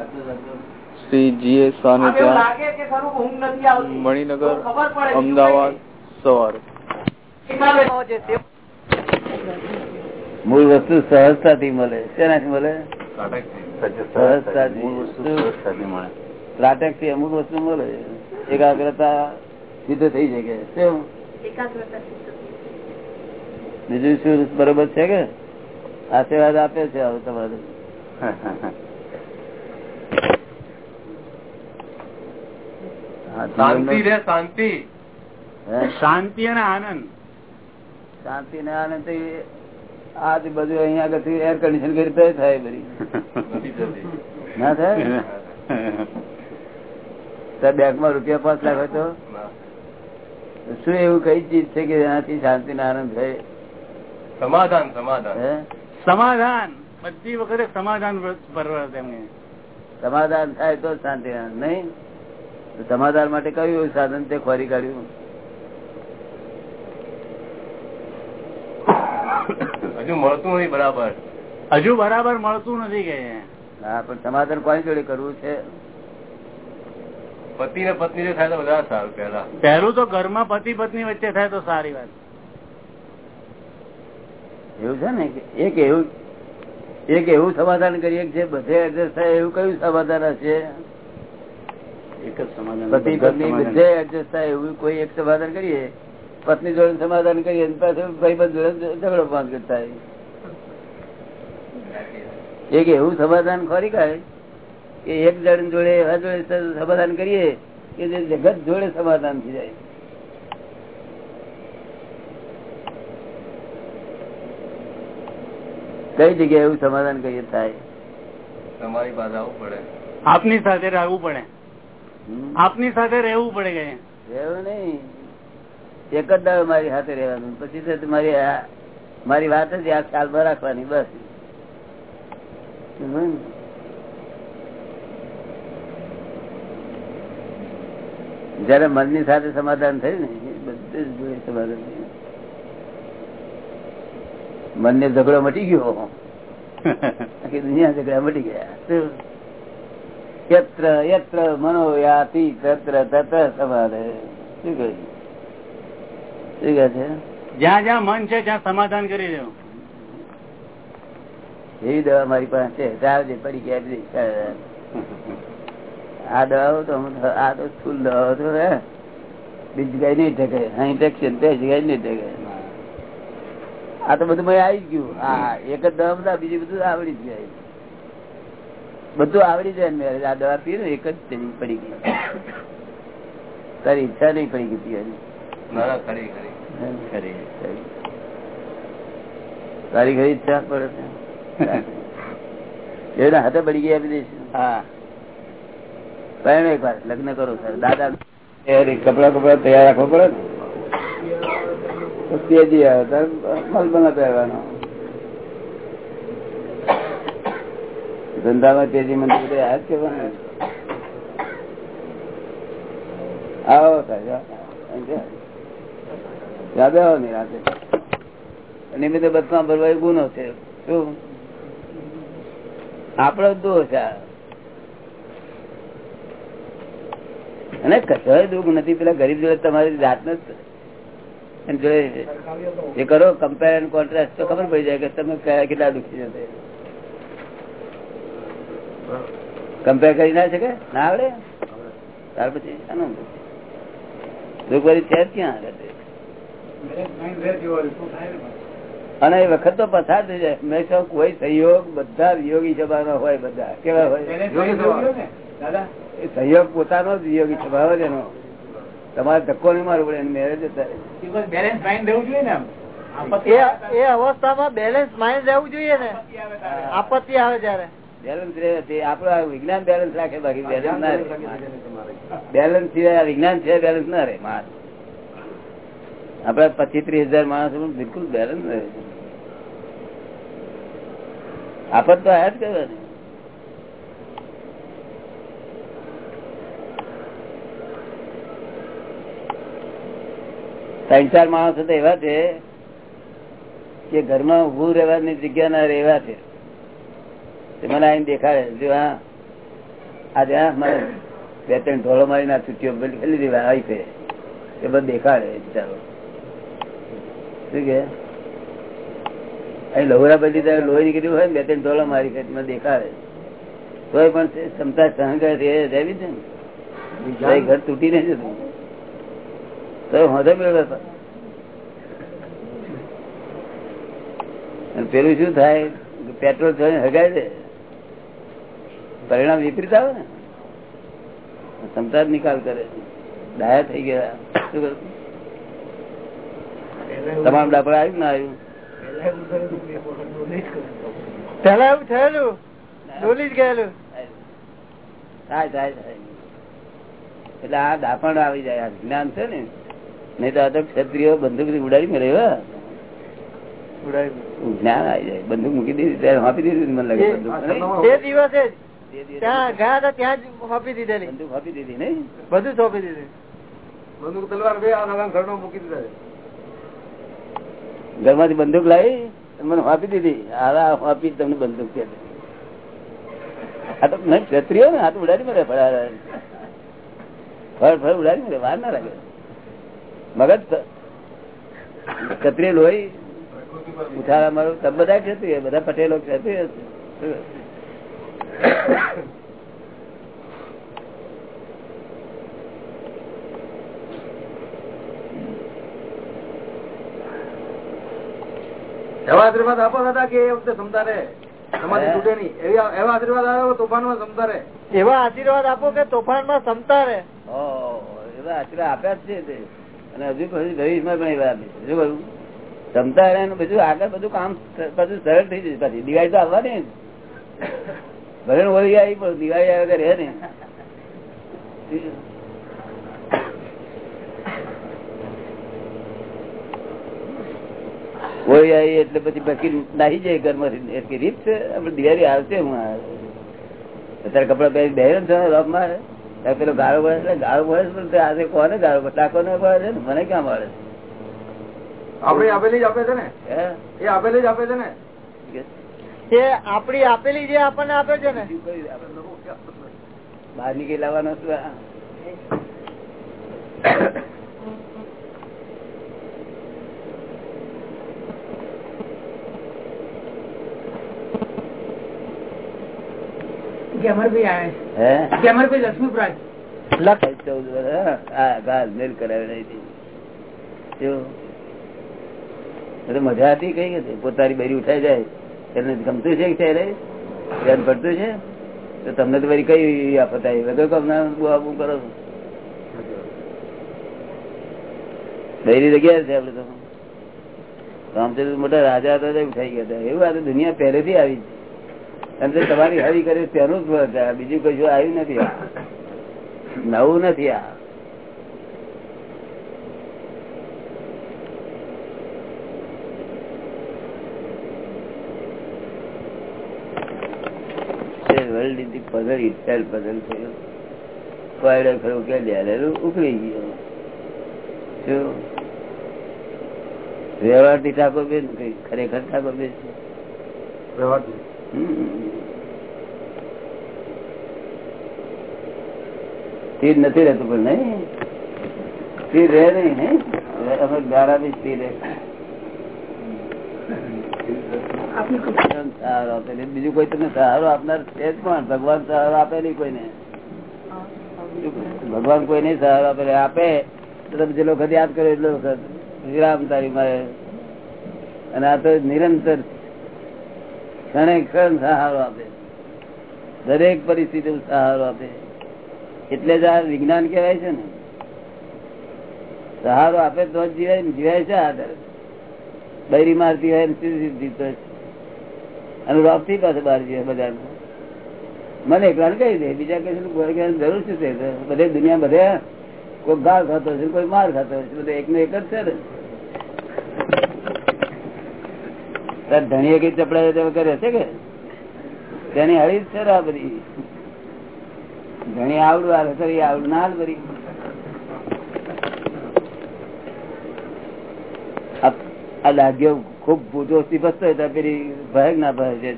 શ્રી જી એ સાનિધ્યા મણિનગર અમદાવાદ સવારે. મૂળ વસ્તુ સહજતાથી મળે. શેનાથી મળે? ત્રાટકથી અમુક વસ્તુ મળે. એકાગ્રતા સિદ્ધ થઈ જાય કે. શું બીજું શું બરોબર છે કે? આશીર્વાદ આપે છે હવે તમારે. હા, રે શાંતિ. શાંતિ અને આનંદ. શાંતિ ને આનંદ આજ બધું અહીંયા આગળ એર કન્ડિશન કરી તો થાય બધી. ના થાય? બેંકમાં રૂપિયા પાંચ લાખ હોય તો? શું એવું કઈ ચીજ છે કે એનાથી શાંતિ ને આનંદ થાય? સમાધાન સમાધાન. હે? સમાધાન. બધી વખતે સમાધાન સમાધાન થાય તો શાંતિ નહીં? સમાધાન માટે કયું સાધન તે ખોરી કાઢ્યું. હજુ મળતું નથી બરાબર. હજુ બરાબર મળતું નથી કે. હા પણ સમાધાન કોની જોડે કરવું છે? પતિ ને પત્ની ને થાય તો વધારે સારું પેલા પહેલું તો ઘરમાં પતિ પત્ની વચ્ચે થાય તો સારી વાત. એવું છે ને એક એવું એક એવું સમાધાન કરીએ કે જે બધે એડજસ્ટ થાય એવું કયું સમાધાન હશે? એક જ સમાધાન પતિ પત્ની બધે એડજસ્ટ થાય એવું કોઈ એક સમાધાન કરીએ? પત્ની જોડે સમાધાન કરીએ પાછું ભાઈબંધ જોડે ઝઘડો પાંચ થાય. એક એવું સમાધાન ખોરી કાય કે એક જણ જોડે એવા જોડે સમાધાન કરીએ કે જે જગત જોડે સમાધાન થઈ જાય. કઈ જગ્યાએ એવું સમાધાન કઈ થાય? તમારી પાસે આવવું પડે. આપની સાથે રહેવું પડે. આપની સાથે રહેવું પડે કે રહેવું નહીં. એક જ દાવે મારી સાથે રહેવાનું. પછી મારી મારી વાત જ આ ખ્યાલમાં રાખવાની બસ? જયારે મનની સાથે સમાધાન થયું ને બધું જ જોઈએ સમાધાન. થયું મનને ઝઘડો મટી ગયો. આખી દુનિયા ઝઘડા મટી ગયા? યત્ર યત્ર મનો તત્ર તત્ર તત સમાધે. શું કહ્યું? શું કહે છે? જ્યાં જ્યાં મન છે ત્યાં સમાધાન કરી દેવું. એવી દવા મારી પાસે છે. ચાલજે પડી ગયા. આ દવાઓ તો આ તો સ્થુલ દવાઓ તો બીજી જગ્યાએ નહીં ટકે અહીં ટકશે તે જગ્યાએ નહીં ટકે આ તો બધું મેં આવી ગયું. હા એક જ દવા બધા બીજું બધું આવડી જ જાય. બધું આવડી જાય ને આ દવા પી એક જ પડી ગઈ. તારી ઈચ્છા નહીં પડી ગઈ પીવાની. તારી ઘરી ઈચ્છા પડે એના હાથે પડી ગયા દઈશ. હા. પહેણ એક વાર લગ્ન કરો સર. દાદા કપડા કપડા તૈયાર રાખવા પડે ને? તેજી આવે મલબના ધંધામાં તેજી મંદિર આવો યાદ આવો ને રાતે. નિમિત્તે બસમાં ભરવા ગુનો છે. શું? આપણો દોષ આ. અને કચરો દુઃખ નથી. પેલા ગરીબ જોડે તમારી જાત જ કરો કમ્પેર એન્ડ કોન્ટ્રાસ્ટ તો ખબર પડી જાય કે તમે કયા કેટલા દુઃખી જશે કમ્પેર કરી ના શકે? ના આવડે? ત્યાર પછી દુઃખ વળી છે ક્યાં? અને એ વખત તો પસાર થઈ જાય. હંમેશા કોઈ સહયોગ બધા વિયોગી સભાના હોય બધા. કેવા હોય? એ સહયોગ પોતાનો જ યોગી સ્વભાવ એનો. તમારે ધક્કો નહીં મારવું પડે મેરેજ બેલેન્સ માઇન્ડ રહેવું જોઈએ ને એ એ અવસ્થામાં બેલેન્સ માઇન્ડ રહેવું જોઈએ ને. આપત્તિ આવે ત્યારે. બેલેન્સ રહે આપડે વિજ્ઞાન બેલેન્સ રાખે બાકી બેલેન્સ ના રહે. બેલેન્સ સિવાય વિજ્ઞાન છે બેલેન્સ ના રહે માર આપડે પચીસ ત્રીસ હજાર માણસો બિલકુલ બેલેન્સ રહે. આપત તો આયા જ કરવાની. ત્રણ ચાર માણસો તો એવા છે કે ઘરમાં ઉભું રહેવાની જગ્યા ના રહેવા છે. મને આઈને દેખાડે. જો હા આજે હા મારે બે ત્રણ ઢોળો મારી ના છૂટીઓ ખેલી દેવા આવી છે. એ બધું દેખાડે બિચારો. શું કે? અહીં લહુરા બધી ત્યારે લોહી નીકળ્યું હોય ને બે ત્રણ ઢોળો મારી મને દેખાડે. તોય પણ ક્ષમતા સહન કરે રહેવી છે ને? ઘર તૂટી નહીં જતું. તો હોદે મેળવે પેલું શું થાય? પેટ્રોલ જોઈને હગાય દે. પરિણામ વિપરીત આવે ને? ક્ષમતા નિકાલ કરે. ડાયા થઈ ગયા. શું કરું? તમામ ડાપડા આવ્યું ના આવ્યું? પેલા એવું થયેલું. ડોલી જ ગયેલું. થાય થાય થાય. એટલે આ દાપણ આવી જાય. આ જ્ઞાન છે ને નહીં તો આ તો ક્ષત્રિયો બંદૂક ઉડાડી મેળવે જ્ઞાન આવી જાય. બંદૂક મૂકી દીધી ત્યારે આપી દીધી મને લાગે? તે દિવસે ત્યાં ગયા હતા ત્યાં જ સોંપી દીધેલી. બંદૂક આપી દીધી નહીં? બધું સોંપી દીધું. બંદૂક તલવાર બે ઘરનો મૂકી દીધા ઘરમાંથી બંદૂક લાવી મને આપી દીધી. આ આપી તમને બંદૂક કે આ તો ક્ષત્રિયો ને હાથ ઉડાડી મળે ફળ ફળ ફળ ઉડાડી મળે. વાર ના લાગે. મગજ કતરેલ હોય. ઉઠાડા મારું તમે બધા ક્ષત્રિય બધા પટેલો ક્ષત્રિય એવા આશીર્વાદ આપો હતા કે એ વખતે ક્ષમતા રહે. તમારી તૂટે નહીં. એવા એવા આશીર્વાદ આવે તોફાનમાં ક્ષમતા રહે. એવા આશીર્વાદ આપો કે તોફાનમાં ક્ષમતા રહે એવા આશીર્વાદ આપ્યા જ છે તે. અને હજુ પછી ભવિષ્યમાં પણ એવા આપે છે. શું કહ્યું? ક્ષમતા રહે બધું આગળ બધું કામ બધું સરળ થઈ જશે પછી. દિવાળી તો આવવાની. ભલે હોળી આવી, પણ દિવાળી આવે રહે ને. હોળી આવી એટલે પછી બાકી નાહી જાય ઘરમાંથી. એટલી રીત છે. આપડે દિવાળી આવશે હું અત્યારે કપડા પહેરી બહેર છો રફમાં ત્યારે પેલો ગાળો ભરે એટલે ગાળો ભરે છે? પણ આજે કોને ગાળો ટાકો ને ભરે છે મને ક્યાં મળે? આપડે આપેલી જ આપે છે ને? એ આપેલી જ આપે છે ને? એ આપડી આપેલી જે આપણને આપે છે ને? બહાર નીકળી લાવવાનો લખ ચૌદ વર્ષ, મેલ કરાવી હતી મજા હતી કઈ હતી પોતાની બેરી ઉઠાઈ જાય. એને ગમતું છે ધ્યાન પડતું છે? તો તમને તો બધી કઈ આફત આવી? વગર કોમ ના બુઆ બુ કરો છો. બૈરી જગ્યા છે આપડે તો. રામચંદ્ર મોટા રાજા હતા ઉઠાઈ ગયા હતા. એવું આ તો દુનિયા પહેલેથી આવી છે. અને તમારી હરી કરે તેનું જ બીજું કશું આવ્યું નથી નવું નથી આ. વર્લ્ડ ઇઝ ધી પઝલ થયું કોયડો ખરું કે લેલેલું ઉકળી ગયો. શું? વ્યવહારથી ખરેખર ઠાકોર બેન. સ્થિર નથી રહેતું પણ નહીં? સ્થિર રહે નહીં નહીં અમે ગાળા બી સ્થિર રહે. બીજું કોઈ તમને સહારો આપનાર છે જ પણ ભગવાન સહારો આપે નહીં કોઈને? ભગવાન કોઈ નહીં સહારો આપે આપે. તો તમે જે વખત યાદ કરો એટલો વખત. વિરામ તારી મારે. અને આ તો નિરંતર ક્ષણે ક્ષણ સહારો આપે. દરેક પરિસ્થિતિ સહારો આપે. એટલે જ આ વિજ્ઞાન કહેવાય છે ને. સહારો આપે તો જ જીવાય જીવાય છે આધારે? બૈરી મારતી હોય ને સીધી સીધી તો અને રોપતી પાસે બહાર જીવે બધા મને એકલાને કહી દે. બીજા કઈ જરૂર છે બધે દુનિયા બધે કોઈ ગાળ ખાતો છે કોઈ માર ખાતો છે બધે એકનો એક જ છે ને. તાર ધણીએ કઈ ચપડા કરે છે કે? તેની હળી છે આ બધી. ધણી આવડું હાલ કરી આવડું ના હાલ કરી આ- લાગ્યો ખૂબ જોશી બસતો હોય પેલી ભયક ના ભય છે.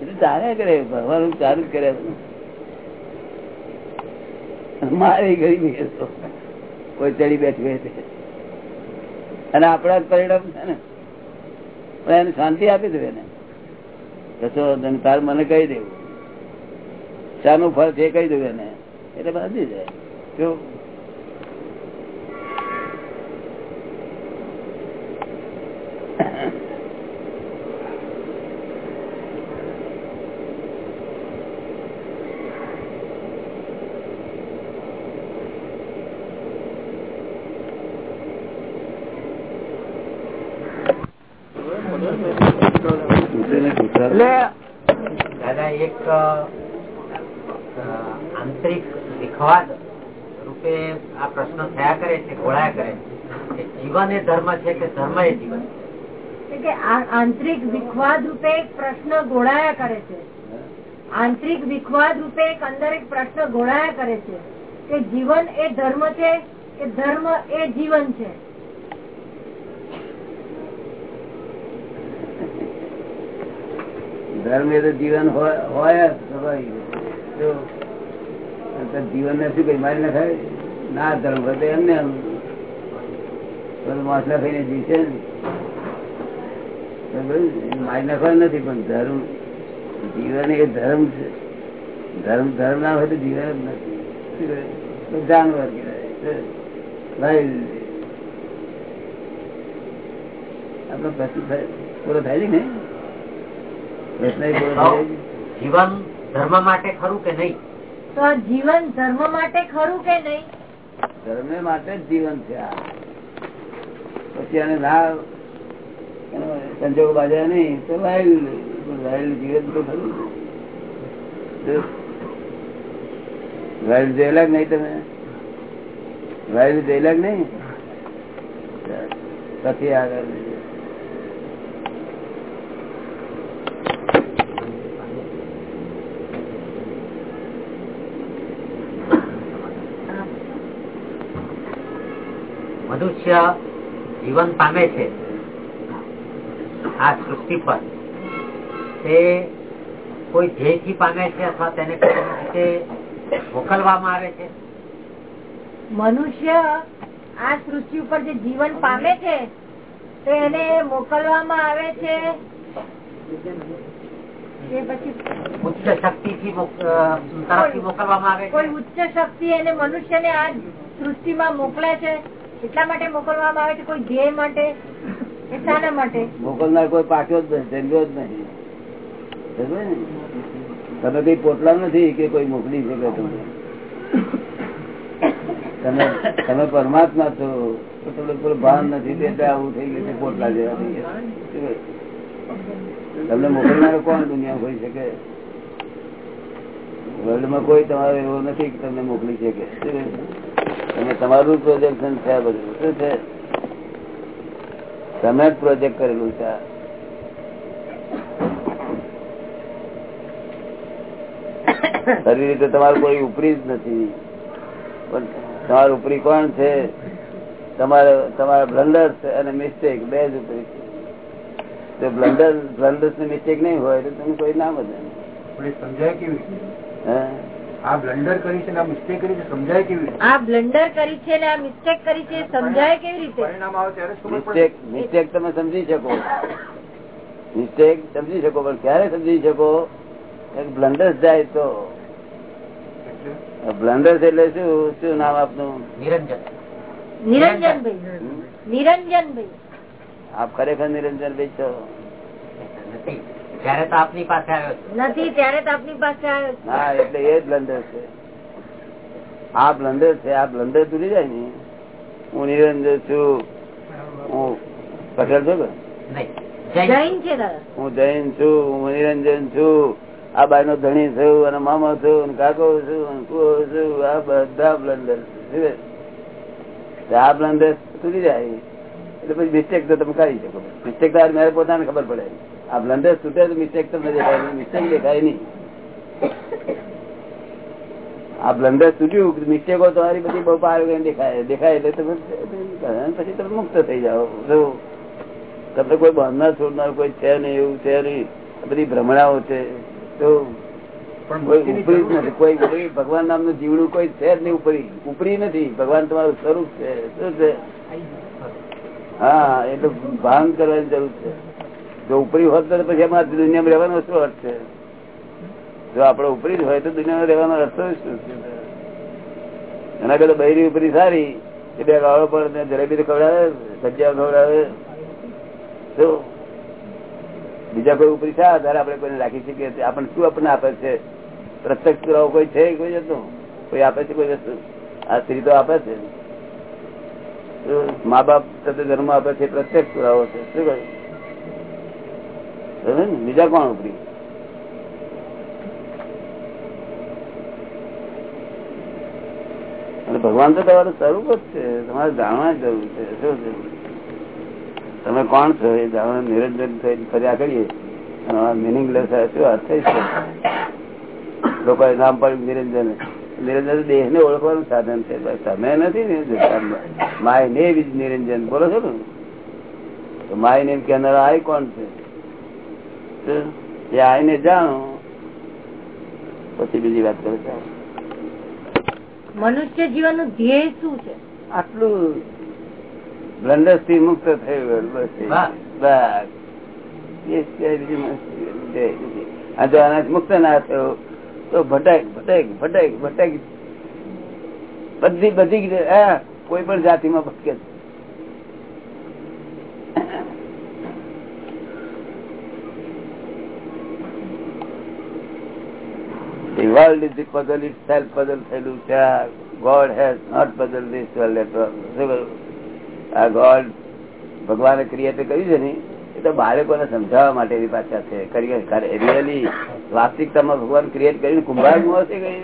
એટલે ચાલે કરે ભરવાનું ચાલુ જ કરે. મારી ગઈ કોઈ ચડી બેઠી હોય. અને આપણા પરિણામ છે ને. પણ એને શાંતિ આપી દેવું એને. વાંધો તાર મને કહી દેવું. શાનું ફળ છે કહી દેવું એને. એટલે બાંધી જાય જો એટલે દાદા એક અ, આંતરિક વિખવાદ રૂપે આ પ્રશ્ન થયા કરે છે ઘોળાયા કરે છે કે જીવન એ ધર્મ છે કે ધર્મ એ જીવન છે? આંતરિક વિખવાદ રૂપે એક પ્રશ્ન ગોળાયા કરે છે આંતરિક વિખવાદ રૂપે એક અંદર એક પ્રશ્ન ગોળાયા કરે છે કે જીવન એ ધર્મ છે કે ધર્મ એ જીવન છે ધર્મ એ તો જીવન હોય સ્વાભાવિક. જીવન ને શું કઈ મારી નાખાય ના ધર્મ એમને એમ. માછલા ખાઈને જીવશે મારી નાખવાનું નથી પણ ધર્મ. જીવન એ ધર્મ છે. ધર્મ ધર્મ ના હોય તો જીવન જ નથી. જાનવર આપડે પ્રશ્ન પૂરો થાય છે ને? પ્રશ્ન પૂરો થાય જીવન ધર્મ માટે ખરું કે નહીં? તો આ જીવન ધર્મ માટે ખરું કે નહીં? ધર્મ માટે જ જીવન છે આ. પછી એને ના સંજોગ બાજ્યા નહીં તો વાયુ વાયુ જીવન તો ખરું મનુષ્ય જીવન પામે છે. આ સૃષ્ટિ પર. તે કોઈ ધ્યેયથી પામે છે અથવા તેને રીતે મોકલવામાં આવે છે? મનુષ્ય આ સૃષ્ટિ ઉપર જે જીવન પામે છે તો એને મોકલવામાં આવે છે? ઉચ્ચ શક્તિ થી તરફથી મોકલવામાં આવે કોઈ ઉચ્ચ શક્તિ એને મનુષ્ય ને આ સૃષ્ટિમાં મોકલે છે? એટલા માટે મોકલવામાં આવે છે? કોઈ ધ્યેય માટે? શાના માટે? મોકલનાર કોઈ પાક્યો જ જન્મ્યો જ નહીં. તમે કઈ પોટલા નથી કે કોઈ મોકલી શકે તમે તમે પરમાત્મા છો, તો તમને ભાન નથી એટલે આવું થઈ ગયું છે, પોટલા જેવા થઈ ગયા તમને મોકલનારો કોણ દુનિયા હોઈ શકે? વર્લ્ડમાં કોઈ તમારો એવો નથી કે તમને મોકલી શકે. તમે તમારું પ્રોજેક્શન છે આ બધું. શું છે? તમે પ્રોજેક્ટ કરેલું છે ખરી રીતે તમારું કોઈ ઉપરી જ નથી. પણ તમારું ઉપરી કોણ છે? તમારે તમારા બ્લન્ડર અને મિસ્ટેક બે જ ઉપરી છે. બ્લન્ડર બ્લન્ડર્સની મિસ્ટેક નહીં હોય તો તમે કોઈ નહીં. પણ સમજાય કેવી હે? આ બ્લન્ડર કરી છે ને આ મિસ્ટેક કરી છે સમજાય કેવી રીતે? આ બ્લન્ડર કરી છે ને આ મિસ્ટેક કરી છે સમજાય કેવી રીતે? પરિણામ આવે ત્યારે જ ખબર પડે? મિસ્ટેક મિસ્ટેક તમે સમજી શકો. મિસ્ટેક સમજી શકો પણ ક્યારે સમજી શકો? બ્લન્ડર્સ જાય તો. બ્લન્ડર એટલે શું? શું નામ આપનું? નિરંજન. નિરંજનભાઈ નિરંજનભાઈ આપ ખરેખર નિરંજન છો? નથી. ત્યારે તો આપની પાસે આવ્યો નથી ત્યારે તો આપની પાસે આવ્યો હા એટલે એ જ બ્લન્ડર છે. આ બ્લન્ડર છે આ બ્લન્ડર તૂટી જાય ને હું નિરંજન છું. હું પટેલ છું કે? હું જૈન છું હું નિરંજન છું. આ બાઈ નો ધણી છું અને મામા છું અને કાકો છું કુઓ છું. આ બધા બ્લન્ડર આ બ્લન્ડર તૂટી જાય. એટલે પછી મિસ્ટેક તો તમે કરી શકો. મિસ્ટેક તો મારે પોતાને ખબર પડે. આ બ્લન્ડર તૂટે તો મિસ્ટેક તમને દેખાય મિસ્ટેક દેખાય નહીં. આ બ્લન્ડર તૂટ્યું મિસ્ટેકો તમારી બધી બહુ પાર દેખાય દેખાય એટલે તમે પછી તમે મુક્ત થઈ જાઓ. તમને કોઈ બાંધનાર છોડનાર કોઈ છે નહીં એવું છે નહીં. બધી ભ્રમણાઓ છે. તો પણ કોઈ મુક્તિની ઉપરી જ નથી. કોઈ કોઈ ભગવાન નામનું જીવડું કોઈ છે જ નહીં ઉપરી. ઉપરી નથી. ભગવાન તમારું સ્વરૂપ છે. શું છે? હા એ તો ભાન કરવાની જરૂર છે. જો ઉપરી હોત તો પછી એમાં દુનિયામાં રહેવાનો શું અર્થ છે? જો આપડે ઉપરી હોય તો દુનિયામાં રહેવાનો અર્થ શું છે? એના કરતા બૈરી ઉપરી સારી, એ બે ગાળો પણ જલેબી ખવડાવે સજ્જા ખવડાવે. જો બીજા કોઈ ઉપરી શા આધારે આપણે કોઈને રાખી શકીએ? આપણને શું આપણને આપે છે? પ્રત્યક્ષ પુરાવો કોઈ છે કોઈ જતો કોઈ આપે છે કોઈ વસ્તુ? આ સ્ત્રી તો આપે છે. મા બાપ સાથે જન્મ આપે છે, પ્રત્યક્ષ પુરાવો છે. શું કહ્યું? બીજા કોણ ઉપરી? ભગવાન તો તમારું સ્વરૂપ જ છે. તમારે જાણવા જરૂર છે. શું તમે કોણ છો? એ જાણવા નિરંજન થઈ ફર્યા કરીએ. મિનિંગલેસ શું અર્થ છે? લોકો નામ પડ્યું નિરંજન. નિરંજન દેહ ને ઓળખવાનું સાધન છે. તમે નથી નિરંજન. માય ને ઇઝ નિરંજન. બોલો છો ને? તો માય નેમ કેનારા આઈ કોણ છે? એ આઈને જાણું પછી બીજી વાત કરો છો. મનુષ્ય જીવનનું ધ્યેય શું છે? આટલું બ્લન્ડરથી મુક્ત થયું બસ. જો આનાથી મુક્ત ના થયો તો ભટક ભટક ભટક ભટક. બધી બધી હા, કોઈ પણ જાતિમાં ભટકે છે. આ ભગવાને ક્રિએટ કર્યું છે ને, એ તો બાળકોને સમજાવવા માટેની પાછા છે. રિયલી વાસ્તવિકતામાં ભગવાન ક્રિએટ કરીને કુંભાર હશે કઈ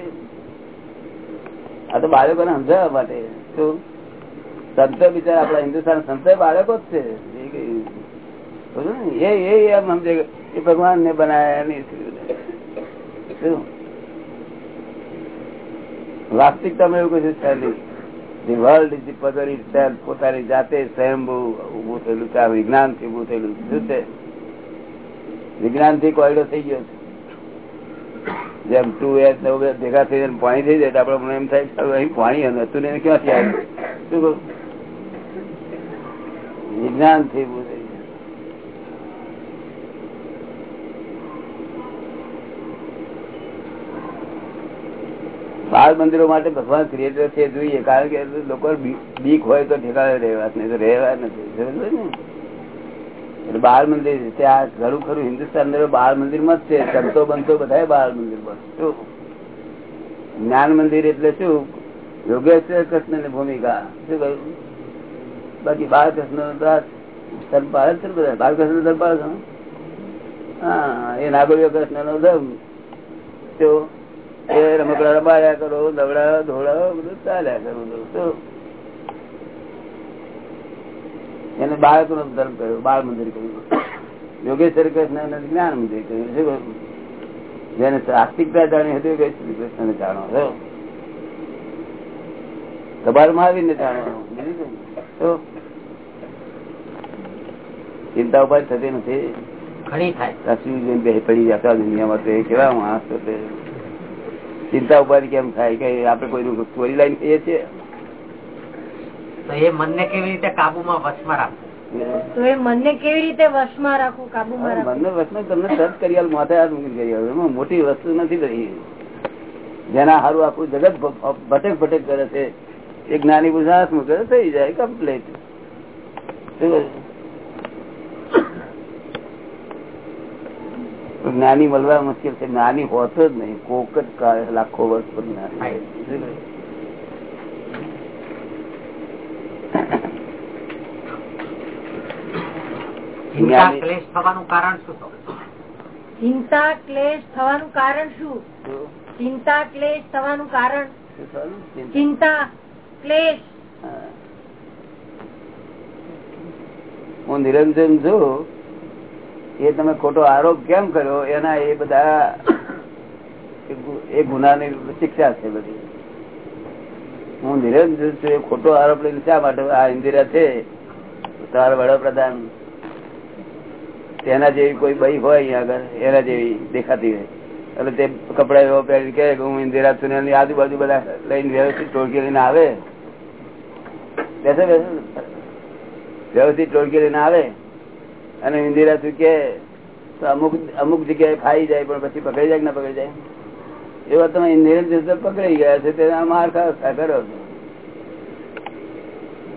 આ તો બાળકોને સમજાવવા માટે. શું સંતો બિચાર આપણા હિન્દુસ્તાન સંતો બાળકો જ છે. એ? એ સમજે એ ભગવાન ને બનાયા નહીં શું? વાસ્તવિકતામાં એવું કહ્યું છે the world is puzzle itself પોતાની જાતે સ્વયંભૂ ઉભું થયેલું છે આ ઉભું થયેલું. શું છે? વિજ્ઞાન કોયડો થઈ ગયો છે. જેમ ટુ ને ભેગા થઈને પાણી થઈ જાય, તો આપડે મને એમ થાય અહીં પાણી હતું ને ક્યાંથી આવ્યું? શું કહું? વિજ્ઞાનથી ઉભું થઈ ગયું બાળ મંદિરો માટે ભગવાન ક્રિએટર છે જોઈએ, કારણ કે લોકો બીક હોય તો ઠેકાણે રહેવા નહીં, તો રહેવા નથી. એટલે બાળ મંદિર ત્યાં ઘણું ખરું હિન્દુસ્તાન બાળ મંદિરમાં જ છે. સંતો બનતો બધા બાળ મંદિરમાં જ્ઞાન મંદિર એટલે શું? યોગેશ્વર કૃષ્ણની ભૂમિકા. શું કહ્યું? બાકી બાળકૃષ્ણ ધર્મપાળ છે બધા? બાળકૃષ્ણ ધર્મપાળ હા, એ નાગરિયો કૃષ્ણ નો ધર્મ એ રમકડા રમાડ્યા કરો નવડા ધોળા બધું ચાલ્યા કરું. તો. એને બાળક નો ધર્મ કર્યો બાળ મંદિર કર્યું. યોગેશ્વર કૃષ્ણ જ્ઞાન મંદિર કર્યું. જેને આસ્તિકતા જાણી હતી કે શ્રી કૃષ્ણ જાણો છો તમારે આવીને. તો ચિંતા ઉપાય થતી નથી. ઘણી થાય. પડી જતા દુનિયામાં તો એ કેવા માણસ ચિંતા ઉપાધિ કેમ થાય? કે આપડે કોઈ ચોરી લાઈન કહીએ છીએ? તો એ મનને કેવી રીતે કાબુમાં વશમાં રાખવું? તો એ મનને કેવી રીતે વશમાં રાખવું કાબુમાં રાખવું? મનને વચમાં તમને સર્ચ કરી માથે હાથ મૂકી કરી એમાં મોટી વસ્તુ નથી રહી. જેના હારું આખું જગત ભટેક ભટક કરે છે. એક જ્ઞાની પુરુષ હાથ મૂકે થઈ જાય કમ્પ્લીટ જ્ઞાની મળવા મુશ્કેલ છે. જ્ઞાની હોતો જ નહીં. કોક જ લાખો વર્ષ પર જ્ઞાની ચિંતા ક્લેશ થવાનું કારણ શું ચિંતા ક્લેશ થવાનું કારણ શું? ચિંતા ક્લેશ થવાનું કારણ? ચિંતા. ચિંતા ક્લેશ. હું નિરંજન છું. એ તમે ખોટો આરોપ કેમ કર્યો? એના એ બધા એ ગુનાની શિક્ષા છે બધી. હું નિરંજન છું ખોટો આરોપ લઈને શા માટે આ ઇન્દિરા છે? તાર વડાપ્રધાન. તેના જેવી કોઈ બઈ હોય અહીંયા આગળ, એના જેવી દેખાતી હોય. એટલે તે કપડા એવો પહેરી કે હું ઇન્દિરા છું એની આજુબાજુ બધા લઈને વ્યવસ્થિત ટોળકી લઈને આવે. બેસે બેસે. વ્યવસ્થિત ટોળકી લઈને આવે. અને ઇન્દિરા શું કે અમુક અમુક જગ્યાએ ખાઈ જાય, પણ પછી પકડી જાય કે ના પકડી જાય? એવા તમે નિરંજન પકડી ગયા છે તેના માર ખા કરો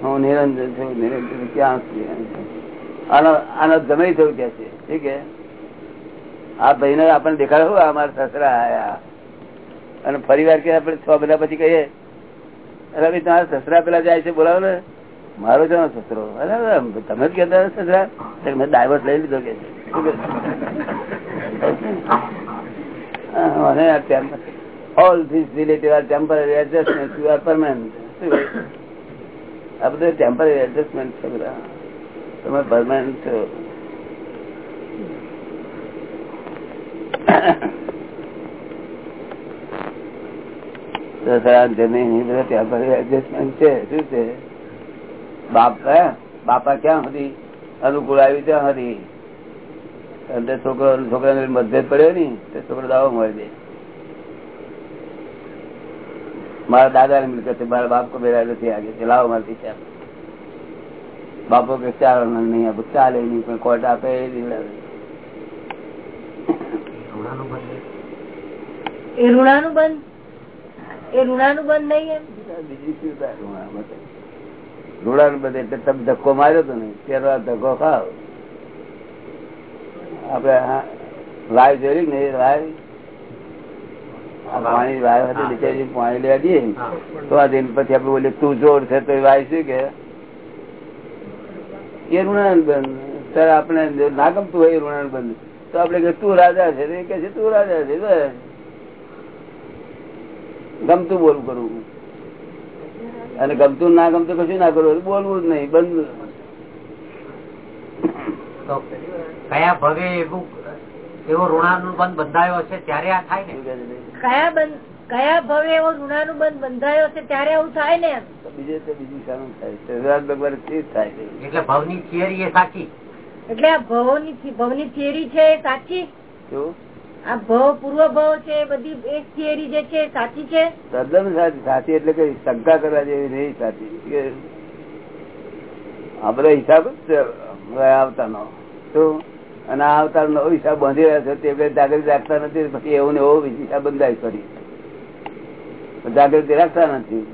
હું નિરંજન છું, નિરંજન ક્યાં? આનો આનો ગમે થયું કે છે, ઠીક આ ભાઈ ને આપણને દેખાડો, આ મારા સસરા આયા. અને ફરી વાર કે આપણે છ બધા પછી કહીએ ભાઈ, તમારા સસરા પેલા જાય છે, બોલાવો ને. મારો ને સસરો. તમે જ કહેતા સસરા? મેં ડાયવર્સ લઈ લીધો કે ઓલ ધીસ કે? Are temporary adjustment you are કહે? આ બધું ટેમ્પરરી એડજસ્ટમેન્ટ છે બધા. તમે પરમાનન્ટ છો. સસરા, જમીન, એ બધા ટેમ્પરરી એડજસ્ટમેન્ટ છે. શું છે? બાપ બાપા ક્યાં હતી? અનુકૂળ આવી ત્યાં હતી. છોકરો છોકરા મતભેદ પડ્યો ને તો છોકરો દાવો મળી દે. મારા દાદા ને મિલકત છે મારા બાપ કો મેરા નથી આગે. ચલાવો મારથી ચાલ બાપો કે ચાલો નહીં આપો. ચાલે નહીં પણ કોર્ટ આપે એ ઋણાનું બંધ એ ઋણાનું બંધ નહીં એમ? બીજી શું થાય ઋણામાં ને બધે એટલે તમે ધક્કો માર્યો હતો ને ત્યારે આ ધક્કો ખાવ આપડે લાઈવ જોઈ ને લાઈવ? પાણી વાય હતી બિચારી પાણી લેવા દઈએ તો આ દિન પછી આપડે બોલીએ તું જોર છે તો એ વાય શું કે? એ ઋણાનું બંધ સર આપણે ના ગમતું હોય બંધ તો આપડે કે તું રાજા છે. કે છે તું રાજા છે. બસ. ગમતું બોલું કરવું અને ગમતું ના ગમતું કશું ના કરવું બોલવું જ નહીં બંધ. કયા ભવે એવું એવો ઋણાનું બંધ બંધાયો છે ત્યારે આ થાય ને? કયા બંધ કયા ભવે એવો ઋણાનું બંધ બંધાયો છે ત્યારે આવું થાય ને? બીજે તો બીજું સારું થાય. ભગવાન થાય એટલે ભવની થિયરી એ સાચી. એટલે આ ભવોની ભવની થિયરી છે એ સાચી? શું આ ભવ પૂર્વ ભવ છે બધી એક થિયરી જે છે સાચી છે? તદ્દન સાચી. એટલે કે શંકા કરવા જેવી નહીં સાચી. આપડે હિસાબ છે ગયા શું? અને આ અવતાર નો હિસાબ બાંધી રહ્યા છે, તે જાગૃતિ રાખતા નથી, પછી એવું ને એવો હિસાબ બંધાય ફરી જાગૃતિ રાખતા નથી.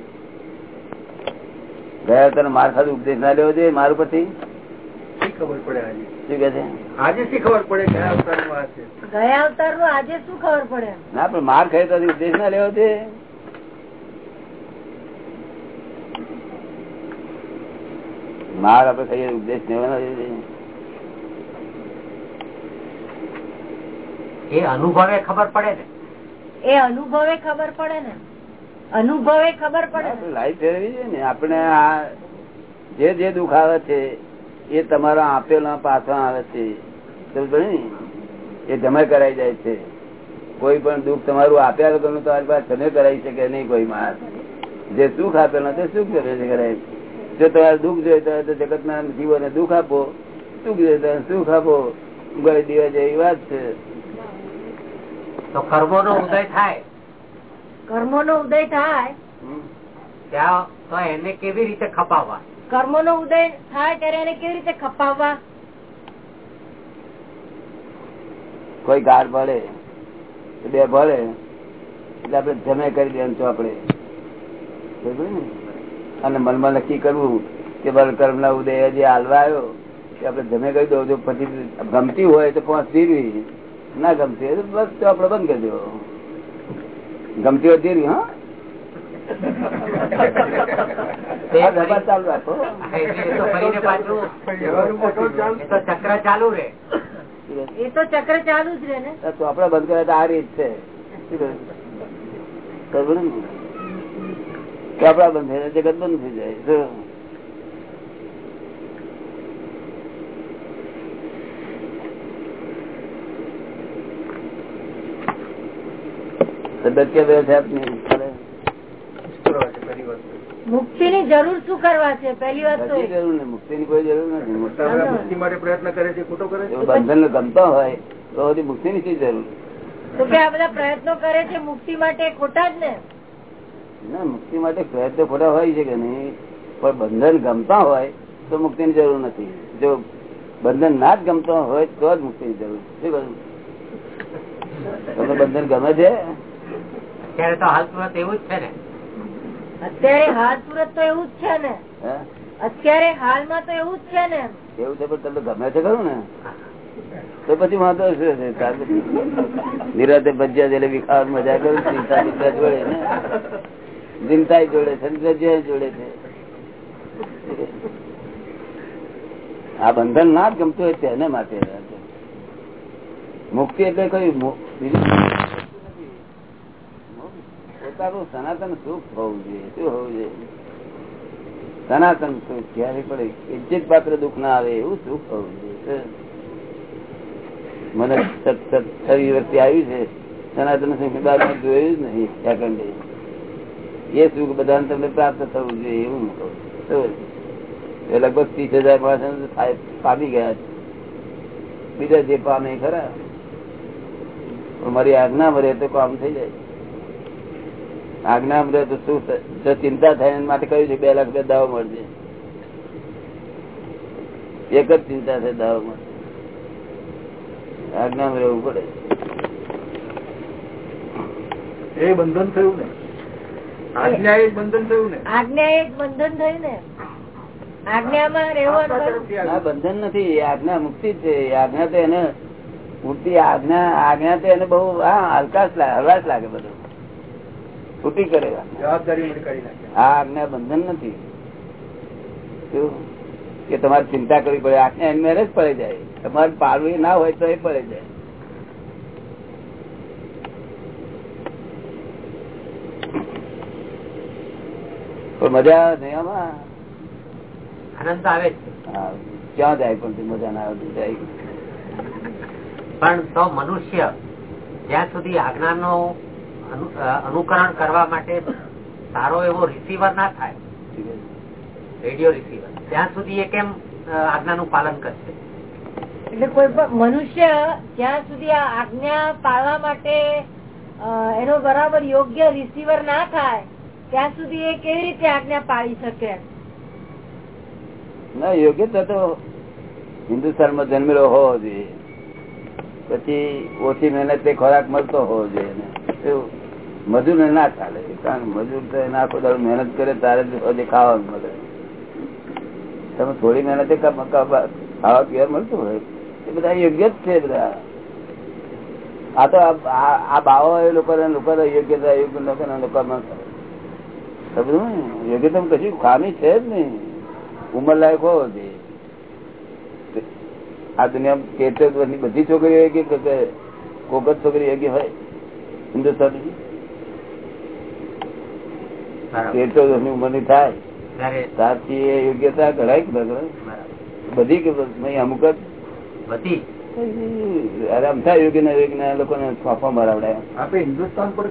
ગયા અવતાર માર સાથે ઉપદેશ ના લેવો જોઈએ, મારું પછી? ખબર પડે આજે? શું કે છે? આજે શી ખબર પડે? કે આ અવતારમાં છે. ગયા અવતારનું આજે શું ખબર પડે ના પણ માર ખાય તો ઉપદેશ ના લેવો છે માર આપડે ખાઈએ ઉપદેશ લેવાનો છે. એ અનુભવે ખબર પડે ને? એ અનુભવે ખબર પડે ને? અનુભવે ખબર પડે લાઈફ ફેરવી છે ને. આપણે આ જે જે દુઃખ આવે છે એ તમારા આપેલા પાછા આવે છે. એ જમા કરાઈ જાય છે. કોઈ પણ દુઃખ તમારું આપ્યા વગરનું તમારી પાસે તમે કરાવી શકે નહીં કોઈ માણસ. જે સુખ આપેલા તે સુખ કરાય જો તમારે દુઃખ જોઈએ તો જગત ના જીવોને દુઃખ આપો. સુખ જોઈએ તો સુખ આપો. ઉગાડી દેવા જેવી વાત છે. તો કર્મો નો ઉદય થાય. કર્મો નો ઉદય થાય. ત્યાં તો એને કેવી રીતે ખપાવવા? કર્મો નો ઉદય થાય ત્યારે એને કેવી રીતે ખપાવવા? કોઈ ગાર ભળે બે ભળે, એટલે આપડે જમે કરી તો આપડે અને મનમાં નક્કી કરવું કે બલ ના ઉદય જે હાલવા આવ્યો કે આપડે જમે કરી દો પછી ગમતી હોય તો પાંચ ધીરવી. ના ગમતી હોય તો બસ તો આપડે બંધ કરી દો ગમતી હોય ધીરવી, હા? આ ડબ્બા ચાલુ રાખો. એટલે એ તો ફરીને પાછું એ તો ચક્ર ચાલુ રે એ તો ચક્ર ચાલુ જ રહે ને. તો આપડે બંધ કરે તો આ રીત છે. આપડા બંધ થઈ જાય જગત બંધ થઈ જાય. તબિયત કે બે છે આપની? મુક્તિ ની જરૂર શું કરવા છે? પહેલી વાત તો જરૂર નહીં મુક્તિ ની કોઈ જરૂર નથી. મુક્તિ મુક્તિ માટે પ્રયત્ન કરે છે ખોટો કરે છે? બંધન ગમતો હોય તો બધી મુક્તિ ની શી જરૂર? તો કે આ બધા પ્રયત્નો કરે છે મુક્તિ માટે ખોટા જ ને? ના મુક્તિ માટે પ્રયત્નો ખોટા હોય છે કે નહીં પણ બંધન ગમતા હોય તો મુક્તિ ની જરૂર નથી. જો બંધન ના જ ગમતો હોય તો જ મુક્તિ ની જરૂર શું કહ્યું? તમને બંધન ગમે છે. ત્યારે તો હાલ સુરત એવું જ છે ને. અત્યારે હાલ પૂરત તો એવું જ છે ને? અત્યારે હાલમાં તો એવું જ છે ને. એવું છે પણ તમને ગમે છે ખરું ને. તો પછી વાંધો છે નિરાતે ભજ્યા જલેબી ખાવાની મજા કરું ચિંતા ચિંતા જોડે ને. ચિંતા જોડે છે ભજીયા જોડે છે. આ બંધન ના જ ગમતું હોય તેને માટે. મુક્તિ એટલે કઈ બીજું પોતાનું સનાતન સુખ હોવું જોઈએ, શું હોવું જોઈએ? સનાતન સુખ જયારે પણ ઇજ્જત પાત્ર દુઃખ ના આવે એવું સુખ હોવું જોઈએ મને સત- છવ્વીસ વર્ષથી આવ્યું છે. સનાતન સુખ બાદ જોયું જ નહીં સેકન્ડ એ સુખ બધાને તમને પ્રાપ્ત થવું જોઈએ એવું કહું લગભગ ત્રીસ હજાર માણસો પામી ગયા છે. બીજા જે પામે ખરા મારી આજ્ઞા મરે તો કામ થઈ જાય. આજ્ઞા મરે તો શું જો ચિંતા થાય એના માટે કહ્યું છે બે લાખ રૂપિયા દાવો મળશે. એક જ ચિંતા છે દાવો મળશે આજ્ઞા રહેવું પડે. એ બંધન થયું ને. આજ્ઞા એ બંધન થયું ને. આજ્ઞા એક બંધન થયું ને. આજ્ઞામાં બંધન નથી. આજ્ઞા મુક્તિ છે. એ આજ્ઞા તો એને મુક્તિ આજ્ઞા આજ્ઞા તો એને બહુ હા હલકાશ લાગે હળવાશ લાગે બધું. છૂટી કરે. આ આજ્ઞા બંધન નથી. કે તમારે ચિંતા કરવી પડે. આજ્ઞા એમને જ પડે જાય. તમારે પાડવી ના હોય તો એ પડે જાય. પણ મજા આવે નહીં આમાં આનંદ આવે છે. ક્યાં જાય પણ મજા ના આવે જાય. પણ તો મનુષ્ય જ્યાં સુધી આજ્ઞાનો અનુકરણ કરવા માટે સારો એવો રિસીવર ના થાય. રેડિયો રિસીવર ત્યાં સુધી એ કેમ આજ્ઞાનું પાલન કરશે? એટલે કોઈ પણ મનુષ્ય જ્યાં સુધી આ આજ્ઞા પાળવા માટે એનો બરાબર યોગ્ય રિસીવર ના થાય ત્યાં સુધી એ કેવી રીતે આજ્ઞા પાળી શકે? ના યોગ્યતા તો હિન્દુસ્તાનમાં જન્મેલો હોવો જોઈએ. પછી ઓછી મહેનત ખોરાક મળતો હોવો જોઈએ. એવું મજૂર ના ચાલે. કારણ મજૂર તો એના આખો દાડો મહેનત કરે, તારે જ ખાવાનું મળે. તમે થોડી મહેનતે ખાવા પીવા મળતું હોય? એ બધા યોગ્ય જ છે બધા. આ તો આ- બાવો એ લોકો લોકો યોગ્યતા યોગ્ય લોકો ને? યોગ્યતા કશું ખામી છે જ નહીં. ઉંમર લાયક હોવો જોઈએ. આ દુનિયામાં તેર બધી છોકરીઓ યોગ્ય કોક જ છોકરી યોગ્ય હોય? હિન્દુસ્તાન બરાબર. તેર ચૌદ વર્ષની ઉંમરની થાય. ત્યારે ત્યારથી એ યોગ્યતા કરાય કે. બધી કે નહીં અમુક બધી? જ અરે અમથા યોગ્ય ના યોગ્ય લોકો લોકોને ફાંફા મરાવડાય. આપણે હિન્દુસ્તાન પર